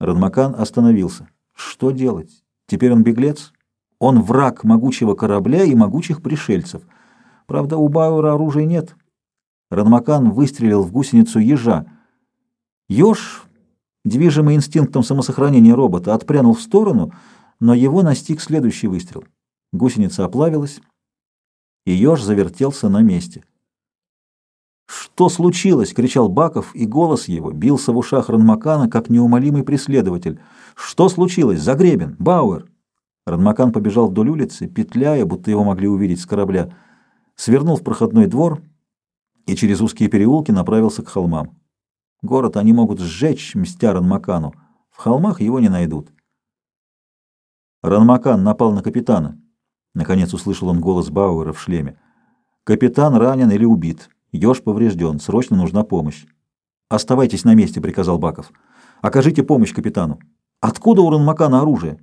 Радмакан остановился. Что делать? Теперь он беглец? Он враг могучего корабля и могучих пришельцев. Правда, у Бауэра оружия нет. Радмакан выстрелил в гусеницу ежа. Еж, движимый инстинктом самосохранения робота, отпрянул в сторону, но его настиг следующий выстрел. Гусеница оплавилась, и еж завертелся на месте. «Что случилось?» — кричал Баков, и голос его бился в ушах Ранмакана, как неумолимый преследователь. «Что случилось? Загребен! Бауэр!» Ранмакан побежал вдоль улицы, петляя, будто его могли увидеть с корабля, свернул в проходной двор и через узкие переулки направился к холмам. Город они могут сжечь, мстя Ранмакану. В холмах его не найдут. Ранмакан напал на капитана. Наконец услышал он голос Бауэра в шлеме. «Капитан ранен или убит». Ёж поврежден, срочно нужна помощь. «Оставайтесь на месте», — приказал Баков. «Окажите помощь капитану». «Откуда у Ранмакана оружие?»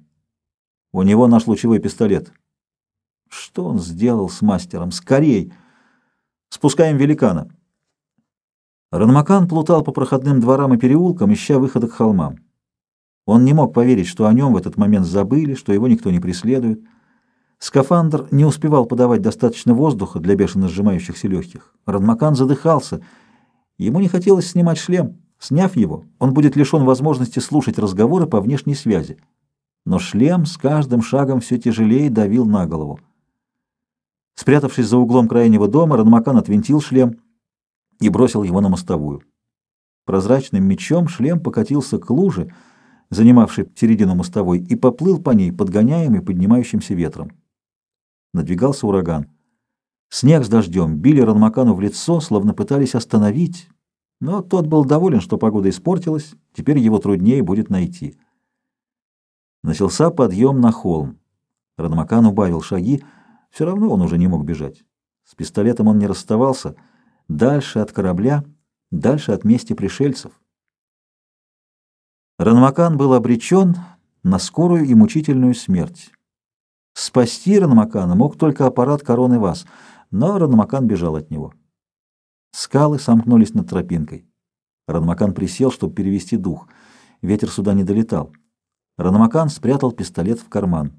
«У него наш лучевой пистолет». «Что он сделал с мастером? Скорей!» «Спускаем великана». Ранмакан плутал по проходным дворам и переулкам, ища выхода к холмам. Он не мог поверить, что о нем в этот момент забыли, что его никто не преследует. Скафандр не успевал подавать достаточно воздуха для бешено сжимающихся легких. Радмакан задыхался. Ему не хотелось снимать шлем. Сняв его, он будет лишен возможности слушать разговоры по внешней связи. Но шлем с каждым шагом все тяжелее давил на голову. Спрятавшись за углом крайнего дома, Радмакан отвинтил шлем и бросил его на мостовую. Прозрачным мечом шлем покатился к луже, занимавшей середину мостовой, и поплыл по ней, подгоняемый поднимающимся ветром. Надвигался ураган. Снег с дождем били Ранмакану в лицо, словно пытались остановить, но тот был доволен, что погода испортилась, теперь его труднее будет найти. Начался подъем на холм. Ранмакан убавил шаги, все равно он уже не мог бежать. С пистолетом он не расставался, дальше от корабля, дальше от мести пришельцев. Ранмакан был обречен на скорую и мучительную смерть. Спасти Ранмакана мог только аппарат короны Вас, но Ранмакан бежал от него. Скалы сомкнулись над тропинкой. Ранмакан присел, чтобы перевести дух. Ветер сюда не долетал. Ранмакан спрятал пистолет в карман.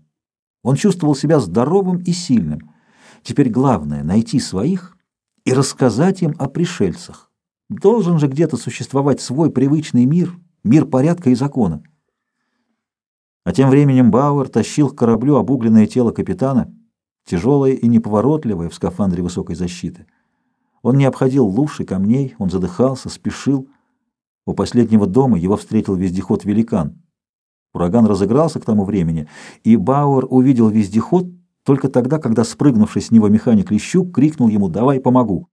Он чувствовал себя здоровым и сильным. Теперь главное — найти своих и рассказать им о пришельцах. Должен же где-то существовать свой привычный мир, мир порядка и закона. А тем временем Бауэр тащил к кораблю обугленное тело капитана, тяжелое и неповоротливое в скафандре высокой защиты. Он не обходил луж и камней, он задыхался, спешил. У последнего дома его встретил вездеход «Великан». Ураган разыгрался к тому времени, и Бауэр увидел вездеход только тогда, когда спрыгнувший с него механик Лещук крикнул ему «Давай помогу!».